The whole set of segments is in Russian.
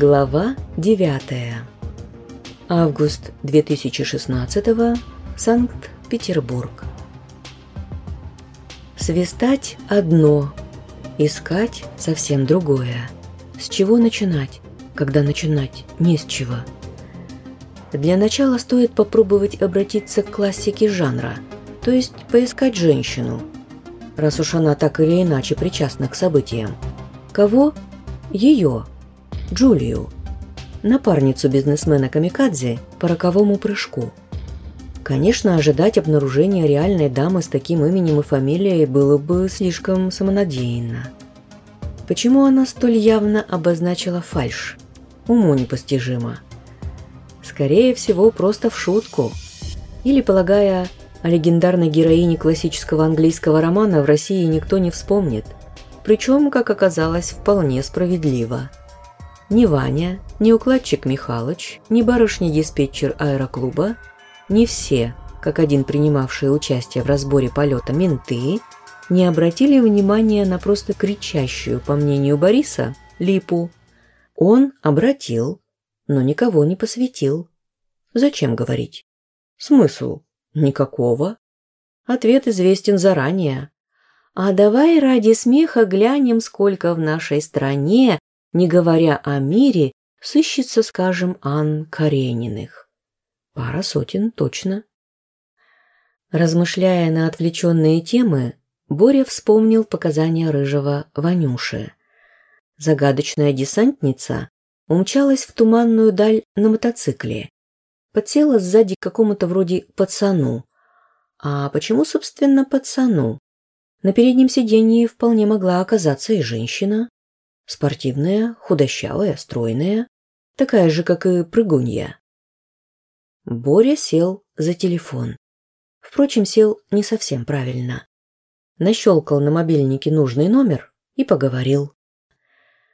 Глава 9. Август 2016. Санкт-Петербург. Свистать одно, искать совсем другое. С чего начинать, когда начинать не с чего? Для начала стоит попробовать обратиться к классике жанра, то есть поискать женщину, раз уж она так или иначе причастна к событиям. Кого? Ее. Джулию. Напарницу бизнесмена Камикадзе по роковому прыжку. Конечно, ожидать обнаружения реальной дамы с таким именем и фамилией было бы слишком самонадеянно. Почему она столь явно обозначила фальшь? Уму непостижимо. Скорее всего, просто в шутку. Или полагая, о легендарной героине классического английского романа в России никто не вспомнит. Причем, как оказалось, вполне справедливо. Ни Ваня, ни укладчик Михалыч, ни барышня-диспетчер аэроклуба, не все, как один принимавшие участие в разборе полета менты, не обратили внимания на просто кричащую, по мнению Бориса, липу. Он обратил, но никого не посвятил. Зачем говорить? Смысл? Никакого. Ответ известен заранее. А давай ради смеха глянем, сколько в нашей стране не говоря о мире, сыщется, скажем, Ан Карениных. Пара сотен точно. Размышляя на отвлеченные темы, Боря вспомнил показания рыжего Ванюши. Загадочная десантница умчалась в туманную даль на мотоцикле. Подсела сзади к какому-то вроде пацану. А почему, собственно, пацану? На переднем сиденье вполне могла оказаться и женщина. Спортивная, худощавая, стройная, такая же, как и прыгунья. Боря сел за телефон. Впрочем, сел не совсем правильно. Нащелкал на мобильнике нужный номер и поговорил.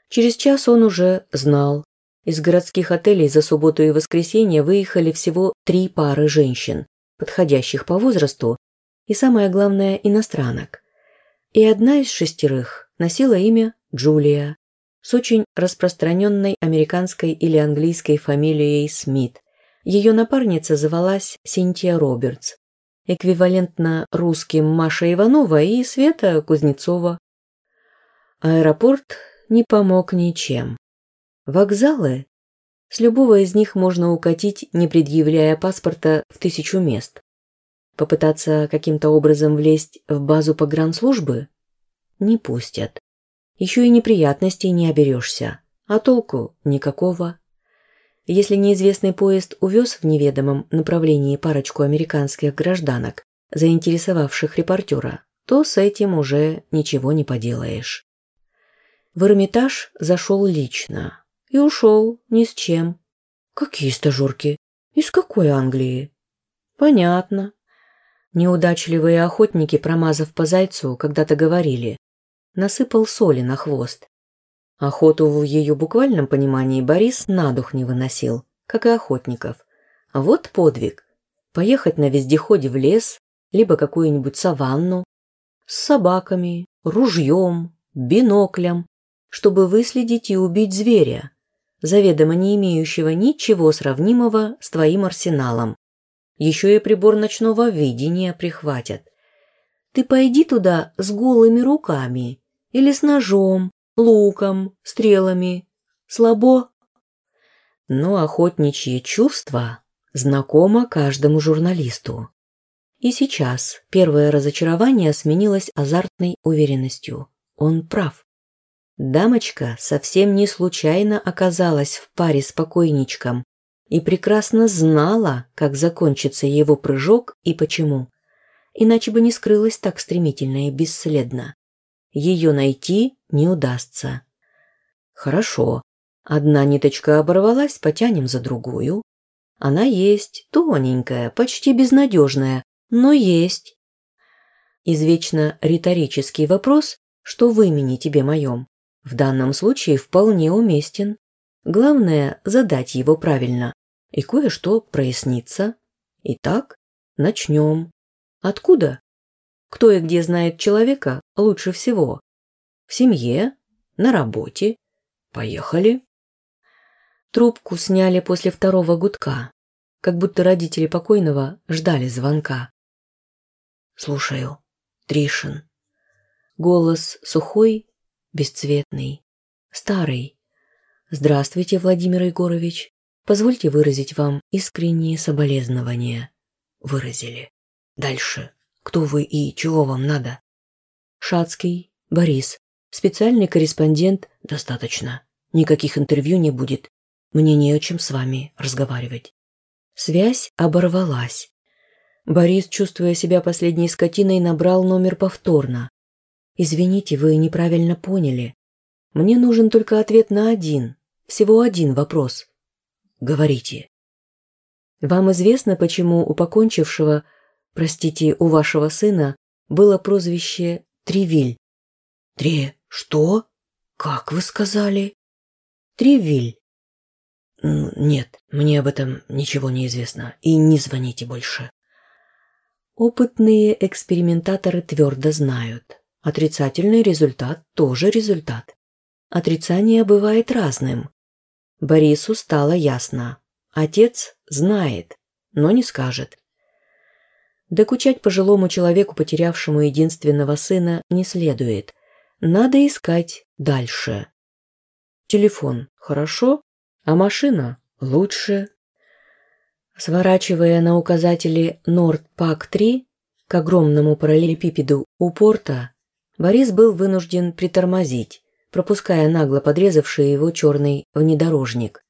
Через час он уже знал. Из городских отелей за субботу и воскресенье выехали всего три пары женщин, подходящих по возрасту, и самое главное, иностранок. И одна из шестерых носила имя Джулия, с очень распространенной американской или английской фамилией Смит. Ее напарница звалась Синтия Робертс, эквивалентно русским Маша Иванова и Света Кузнецова. Аэропорт не помог ничем. Вокзалы? С любого из них можно укатить, не предъявляя паспорта, в тысячу мест. Попытаться каким-то образом влезть в базу погранслужбы? Не пустят. Еще и неприятностей не оберешься, а толку никакого. Если неизвестный поезд увез в неведомом направлении парочку американских гражданок, заинтересовавших репортера, то с этим уже ничего не поделаешь. В Эрмитаж зашел лично и ушел ни с чем. Какие стажерки? Из какой Англии? Понятно. Неудачливые охотники, промазав по зайцу, когда-то говорили, насыпал соли на хвост. Охоту в ее буквальном понимании Борис на дух не выносил, как и охотников. А вот подвиг. Поехать на вездеходе в лес, либо какую-нибудь саванну, с собаками, ружьем, биноклем, чтобы выследить и убить зверя, заведомо не имеющего ничего сравнимого с твоим арсеналом. Еще и прибор ночного видения прихватят. Ты пойди туда с голыми руками или с ножом, луком, стрелами. Слабо? Но охотничье чувство знакомо каждому журналисту. И сейчас первое разочарование сменилось азартной уверенностью. Он прав. Дамочка совсем не случайно оказалась в паре с покойничком и прекрасно знала, как закончится его прыжок и почему. Иначе бы не скрылась так стремительно и бесследно. Ее найти не удастся. Хорошо. Одна ниточка оборвалась, потянем за другую. Она есть, тоненькая, почти безнадежная, но есть. Извечно риторический вопрос, что в имени тебе моем, в данном случае вполне уместен. Главное – задать его правильно, и кое-что прояснится. Итак, начнем. Откуда? Кто и где знает человека лучше всего? В семье? На работе? Поехали. Трубку сняли после второго гудка, как будто родители покойного ждали звонка. «Слушаю. Тришин». Голос сухой, бесцветный, старый. «Здравствуйте, Владимир Егорович. Позвольте выразить вам искренние соболезнования». Выразили. Дальше. Кто вы и чего вам надо? Шацкий, Борис. Специальный корреспондент. Достаточно. Никаких интервью не будет. Мне не о чем с вами разговаривать. Связь оборвалась. Борис, чувствуя себя последней скотиной, набрал номер повторно. «Извините, вы неправильно поняли. Мне нужен только ответ на один, всего один вопрос. Говорите». «Вам известно, почему у покончившего, простите, у вашего сына, было прозвище Тривиль?» «Тре... что? Как вы сказали?» «Тривиль. «Нет, мне об этом ничего не известно, и не звоните больше». Опытные экспериментаторы твердо знают. Отрицательный результат тоже результат. Отрицание бывает разным. Борису стало ясно. Отец знает, но не скажет. Докучать пожилому человеку, потерявшему единственного сына, не следует. Надо искать дальше. Телефон хорошо? А машина лучше. Сворачивая на указателе Нордпак-3 к огромному параллелепипеду у порта, Борис был вынужден притормозить, пропуская нагло подрезавший его черный внедорожник.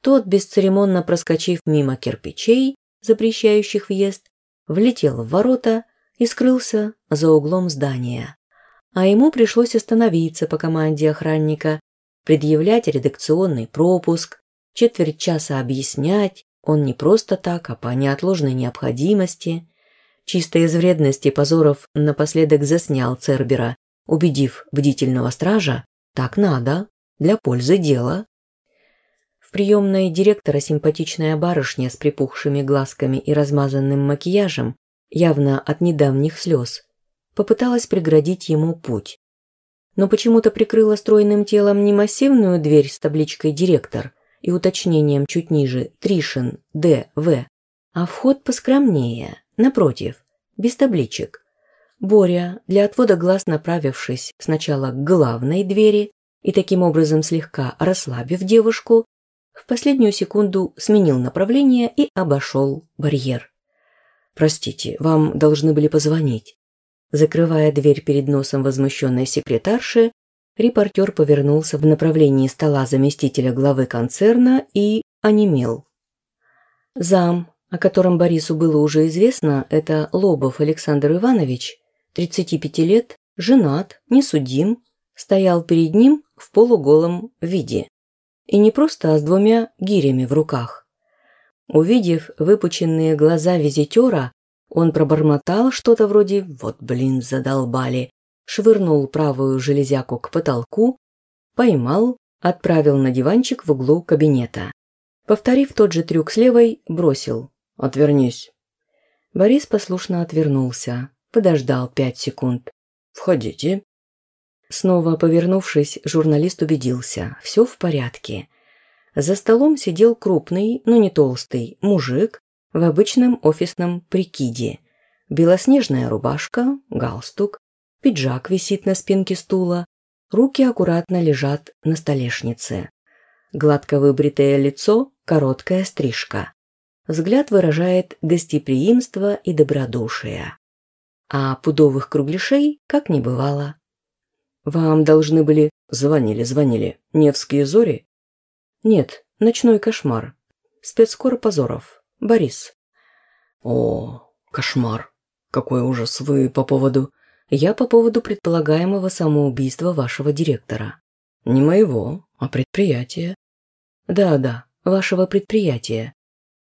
Тот, бесцеремонно проскочив мимо кирпичей, запрещающих въезд, влетел в ворота и скрылся за углом здания. А ему пришлось остановиться по команде охранника, предъявлять редакционный пропуск, четверть часа объяснять, он не просто так, а по неотложной необходимости. Чисто из вредности Позоров напоследок заснял Цербера, убедив бдительного стража, так надо, для пользы дела. Приемной директора симпатичная барышня с припухшими глазками и размазанным макияжем, явно от недавних слез, попыталась преградить ему путь но почему-то прикрыла стройным телом не массивную дверь с табличкой «Директор» и уточнением чуть ниже «Тришин, Д, В», а вход поскромнее, напротив, без табличек. Боря, для отвода глаз направившись сначала к главной двери и таким образом слегка расслабив девушку, в последнюю секунду сменил направление и обошел барьер. «Простите, вам должны были позвонить». Закрывая дверь перед носом возмущенной секретарши, репортер повернулся в направлении стола заместителя главы концерна и онемел. Зам, о котором Борису было уже известно, это Лобов Александр Иванович, 35 лет, женат, не судим, стоял перед ним в полуголом виде. И не просто, а с двумя гирями в руках. Увидев выпученные глаза визитера, он пробормотал что-то вроде «вот блин, задолбали», швырнул правую железяку к потолку, поймал, отправил на диванчик в углу кабинета. Повторив тот же трюк с левой, бросил «Отвернись». Борис послушно отвернулся, подождал пять секунд. «Входите». Снова повернувшись, журналист убедился – все в порядке. За столом сидел крупный, но не толстый, мужик в обычном офисном прикиде. Белоснежная рубашка, галстук, пиджак висит на спинке стула, руки аккуратно лежат на столешнице. Гладко выбритое лицо, короткая стрижка. Взгляд выражает гостеприимство и добродушие. А пудовых кругляшей как не бывало. «Вам должны были...» «Звонили, звонили. Невские зори?» «Нет, ночной кошмар. Спецкор Позоров. Борис. О, кошмар. Какой ужас вы по поводу... Я по поводу предполагаемого самоубийства вашего директора. Не моего, а предприятия. Да-да, вашего предприятия.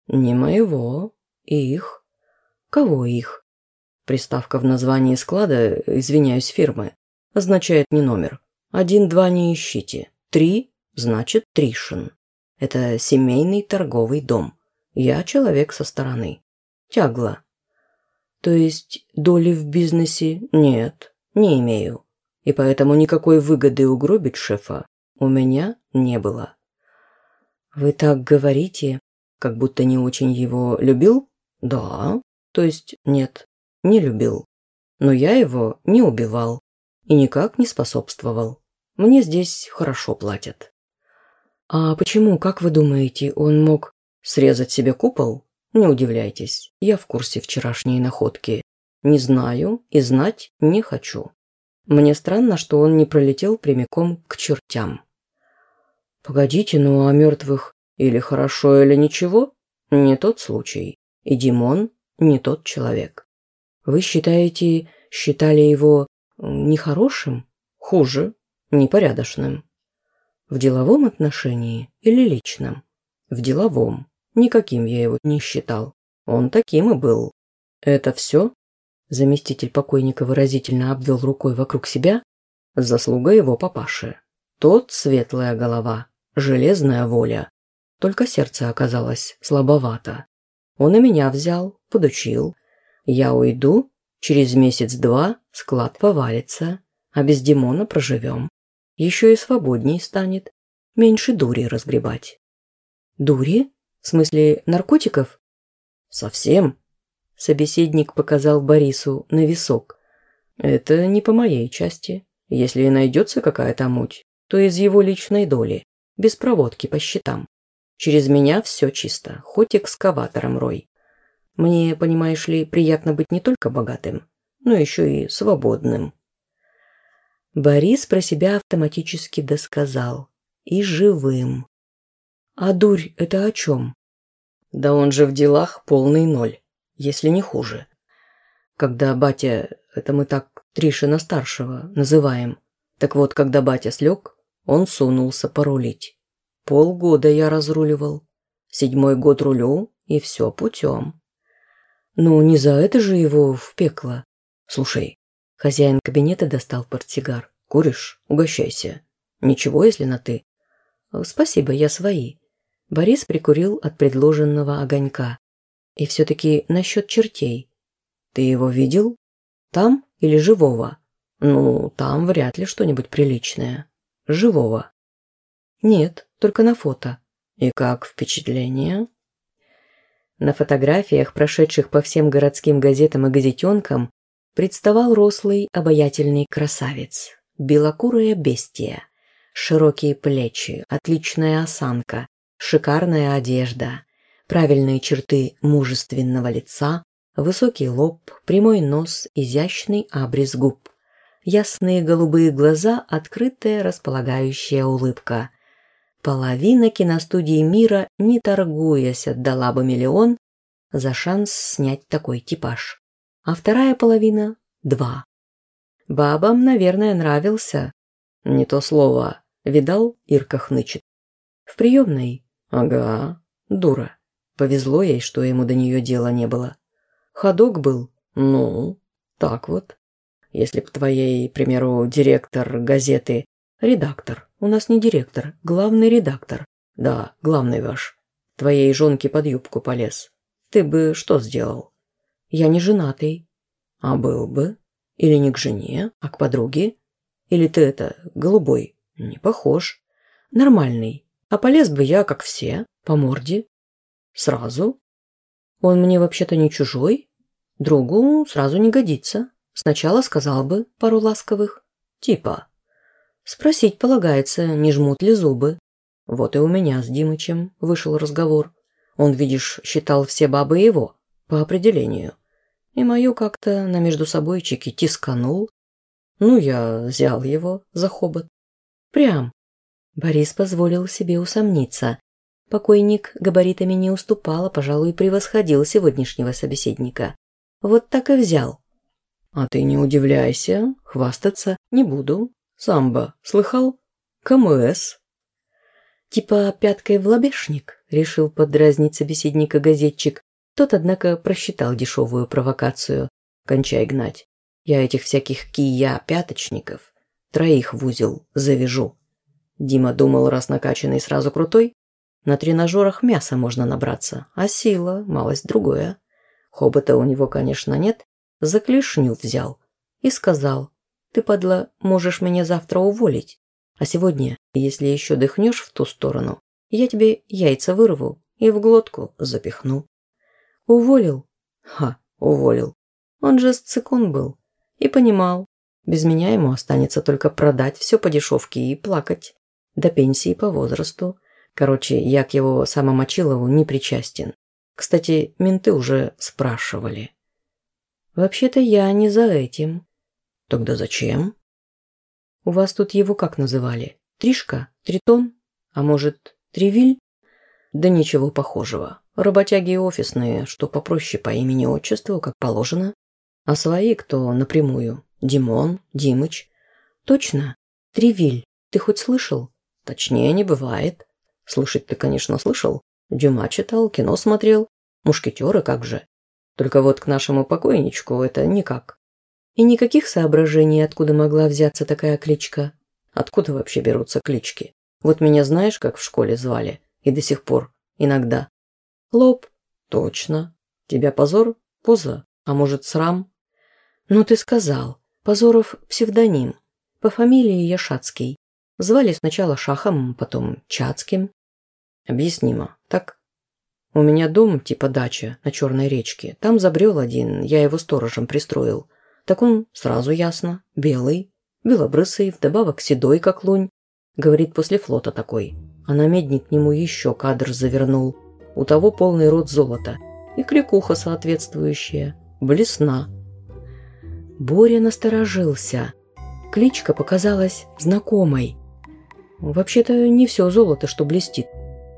Не моего, их. Кого их? Приставка в названии склада, извиняюсь, фирмы, означает не номер. Один-два не ищите. Три значит Тришин. Это семейный торговый дом. Я человек со стороны. Тягла. То есть доли в бизнесе нет, не имею. И поэтому никакой выгоды угробить шефа у меня не было. Вы так говорите, как будто не очень его любил? Да. То есть нет, не любил. Но я его не убивал и никак не способствовал. Мне здесь хорошо платят. А почему, как вы думаете, он мог срезать себе купол? Не удивляйтесь, я в курсе вчерашней находки. Не знаю и знать не хочу. Мне странно, что он не пролетел прямиком к чертям. Погодите, ну а мертвых или хорошо, или ничего? Не тот случай. И Димон не тот человек. Вы считаете, считали его нехорошим? Хуже, непорядочным. В деловом отношении или личном? В деловом. Никаким я его не считал. Он таким и был. Это все? Заместитель покойника выразительно обвел рукой вокруг себя. Заслуга его папаши. Тот светлая голова, железная воля. Только сердце оказалось слабовато. Он и меня взял, подучил. Я уйду, через месяц-два склад повалится, а без Димона проживем. Еще и свободней станет, меньше дури разгребать. Дури? В смысле наркотиков? Совсем. Собеседник показал Борису на висок. Это не по моей части. Если и найдется какая-то муть, то из его личной доли, без проводки по счетам. Через меня все чисто, хоть экскаватором рой. Мне, понимаешь ли, приятно быть не только богатым, но еще и свободным. Борис про себя автоматически досказал. И живым. А дурь это о чем? Да он же в делах полный ноль, если не хуже. Когда батя, это мы так Тришина-старшего называем, так вот, когда батя слег, он сунулся порулить. Полгода я разруливал. Седьмой год рулю, и все путем. Ну, не за это же его в пекло. Слушай, хозяин кабинета достал портсигар. Куришь? Угощайся. Ничего, если на «ты». Спасибо, я свои. Борис прикурил от предложенного огонька. И все-таки насчет чертей. Ты его видел? Там или живого? Ну, там вряд ли что-нибудь приличное. Живого. Нет, только на фото. И как впечатление? На фотографиях, прошедших по всем городским газетам и газетенкам, представал рослый, обаятельный красавец. Белокурая бестия. Широкие плечи, отличная осанка, шикарная одежда, правильные черты мужественного лица, высокий лоб, прямой нос, изящный обрез губ. Ясные голубые глаза, открытая располагающая улыбка. Половина киностудии мира, не торгуясь, отдала бы миллион за шанс снять такой типаж. А вторая половина – два. Бабам, наверное, нравился. Не то слово. Видал, Ирка хнычет. В приемной? Ага, дура. Повезло ей, что ему до нее дела не было. Ходок был? Ну, так вот. Если б твоей, к примеру, директор газеты Редактор. У нас не директор, главный редактор. Да, главный ваш. Твоей жонке под юбку полез. Ты бы что сделал? Я не женатый. А был бы? Или не к жене, а к подруге? Или ты это, голубой? Не похож. Нормальный. А полез бы я, как все, по морде. Сразу? Он мне вообще-то не чужой. Другу сразу не годится. Сначала сказал бы пару ласковых. Типа, Спросить полагается, не жмут ли зубы. Вот и у меня с Димычем вышел разговор. Он, видишь, считал все бабы его, по определению. И мою как-то на между собойчики тисканул. Ну, я взял его за хобот. Прям. Борис позволил себе усомниться. Покойник габаритами не уступал, а, пожалуй, превосходил сегодняшнего собеседника. Вот так и взял. А ты не удивляйся, хвастаться не буду. Самбо, слыхал? КМС. Типа пяткой в лобешник, решил подразнить собеседника газетчик. Тот, однако, просчитал дешевую провокацию. Кончай гнать. Я этих всяких кия-пяточников троих в узел завяжу. Дима думал, раз накачанный сразу крутой, на тренажерах мяса можно набраться, а сила – малость другое. Хобота у него, конечно, нет, за клешню взял и сказал, ты, падла, можешь меня завтра уволить. А сегодня, если еще дыхнешь в ту сторону, Я тебе яйца вырву и в глотку запихну. Уволил? Ха, уволил. Он же цикун был. И понимал, без меня ему останется только продать все по дешевке и плакать. До пенсии по возрасту. Короче, я к его самомочилову не причастен. Кстати, менты уже спрашивали. Вообще-то я не за этим. Тогда зачем? У вас тут его как называли? Тришка? Тритон? А может, Тревиль? Да ничего похожего. Работяги офисные, что попроще по имени-отчеству, как положено. А свои кто напрямую? Димон, Димыч. Точно. Тревиль. Ты хоть слышал? Точнее, не бывает. Слышать ты, конечно, слышал. Дюма читал, кино смотрел. Мушкетеры как же. Только вот к нашему покойничку это никак. И никаких соображений, откуда могла взяться такая кличка. Откуда вообще берутся клички? Вот меня знаешь, как в школе звали? И до сих пор. Иногда. Лоб. Точно. Тебя позор? Поза. А может, срам? Ну, ты сказал. Позоров псевдоним. По фамилии Яшацкий. Звали сначала Шахом, потом Чацким. Объяснимо, так? У меня дом типа дача на Черной речке. Там забрел один, я его сторожем пристроил. Так он сразу ясно. Белый, белобрысый, вдобавок седой, как лунь. Говорит, после флота такой. А намедник к нему еще кадр завернул. У того полный рот золота. И кликуха соответствующая. Блесна. Боря насторожился. Кличка показалась знакомой. Вообще-то не все золото, что блестит.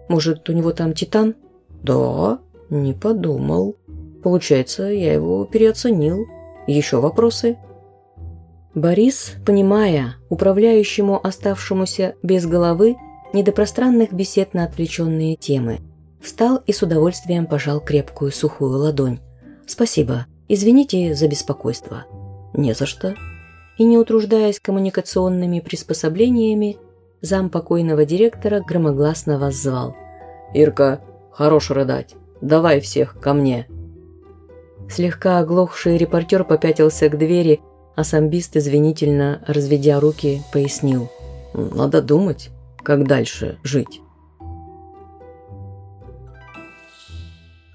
Может, у него там титан? Да, не подумал. Получается, я его переоценил. Еще вопросы? Борис, понимая управляющему оставшемуся без головы не до пространных бесед на отвлеченные темы, встал и с удовольствием пожал крепкую сухую ладонь. «Спасибо. Извините за беспокойство». «Не за что». И не утруждаясь коммуникационными приспособлениями, зам покойного директора громогласно воззвал. «Ирка, хорош рыдать. Давай всех ко мне». Слегка оглохший репортер попятился к двери, а самбист, извинительно разведя руки, пояснил. «Надо думать, как дальше жить».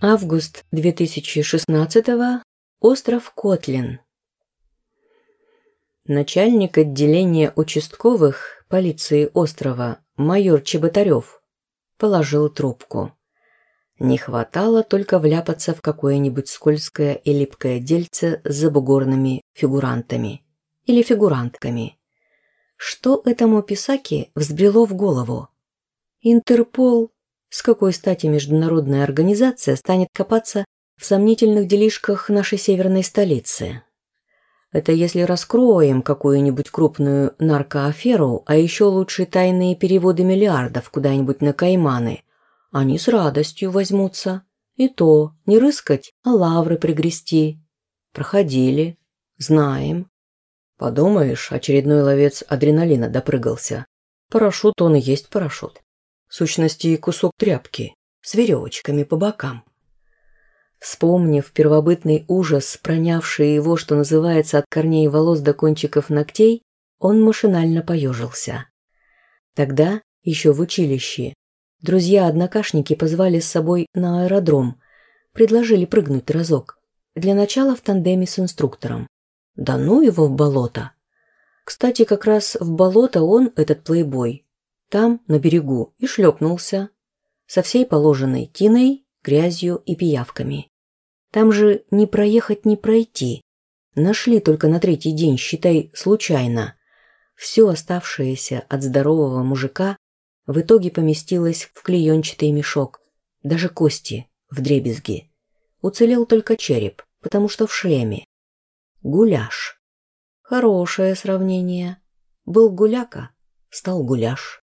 Август 2016 -го. Остров Котлин. Начальник отделения участковых полиции острова майор Чеботарев положил трубку. Не хватало только вляпаться в какое-нибудь скользкое и липкое дельце с забугорными фигурантами или фигурантками. Что этому писаке взбрело в голову? Интерпол? С какой стати международная организация станет копаться в сомнительных делишках нашей северной столицы? Это если раскроем какую-нибудь крупную наркоаферу, а еще лучше тайные переводы миллиардов куда-нибудь на Кайманы – они с радостью возьмутся. И то, не рыскать, а лавры пригрести. Проходили. Знаем. Подумаешь, очередной ловец адреналина допрыгался. Парашют он и есть парашют. Сущности, кусок тряпки с веревочками по бокам. Вспомнив первобытный ужас, пронявший его, что называется, от корней волос до кончиков ногтей, он машинально поежился. Тогда, еще в училище, Друзья-однокашники позвали с собой на аэродром. Предложили прыгнуть разок. Для начала в тандеме с инструктором. Да ну его в болото. Кстати, как раз в болото он, этот плейбой, там, на берегу, и шлепнулся. Со всей положенной тиной, грязью и пиявками. Там же не проехать, не пройти. Нашли только на третий день, считай, случайно. Все оставшееся от здорового мужика в итоге поместилась в клеенчатый мешок, даже кости в дребезги. Уцелел только череп, потому что в шлеме. Гуляш. Хорошее сравнение. Был гуляка, стал гуляш.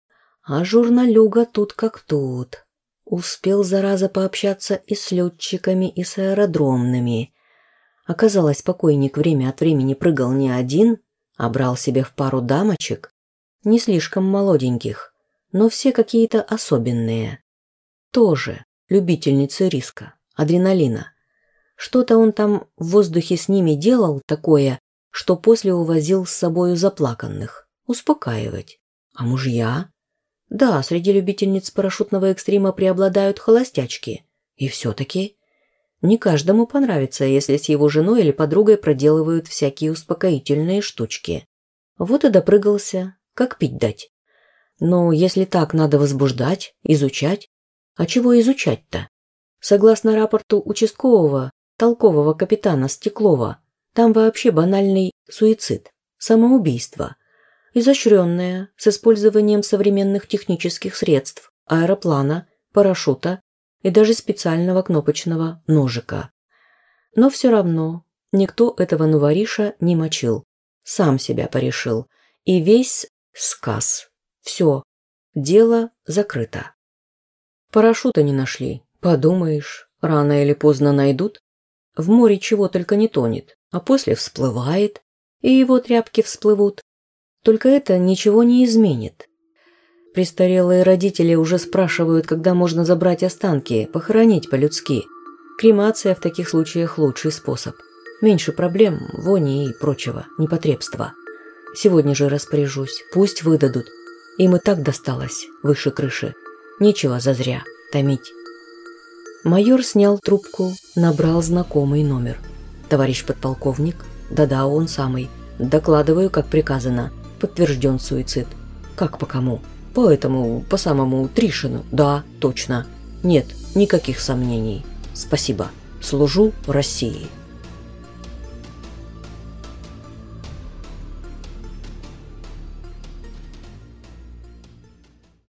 А журналюга тут как тут. Успел, зараза, пообщаться и с летчиками, и с аэродромными. Оказалось, покойник время от времени прыгал не один, а брал себе в пару дамочек, не слишком молоденьких, но все какие-то особенные. Тоже любительницы риска, адреналина. Что-то он там в воздухе с ними делал такое, что после увозил с собою заплаканных. Успокаивать. А мужья? Да, среди любительниц парашютного экстрима преобладают холостячки. И все-таки не каждому понравится, если с его женой или подругой проделывают всякие успокоительные штучки. Вот и допрыгался, как пить дать. Но если так надо возбуждать, изучать, а чего изучать-то? Согласно рапорту участкового, толкового капитана Стеклова, там вообще банальный суицид, самоубийство, изощренное, с использованием современных технических средств, аэроплана, парашюта и даже специального кнопочного ножика. Но все равно никто этого нувариша не мочил, сам себя порешил, и весь сказ. Все, дело закрыто. Парашюта не нашли. Подумаешь, рано или поздно найдут. В море чего только не тонет, а после всплывает, и его тряпки всплывут. Только это ничего не изменит. Престарелые родители уже спрашивают, когда можно забрать останки, похоронить по-людски. Кремация в таких случаях лучший способ. Меньше проблем, вони и прочего, непотребства. Сегодня же распоряжусь, пусть выдадут. Им и так досталось, выше крыши. Нечего зазря томить. Майор снял трубку, набрал знакомый номер. «Товарищ подполковник?» «Да-да, он самый. Докладываю, как приказано. Подтвержден суицид». «Как по кому?» «По этому, по самому Тришину. Да, точно. Нет, никаких сомнений. Спасибо. Служу России».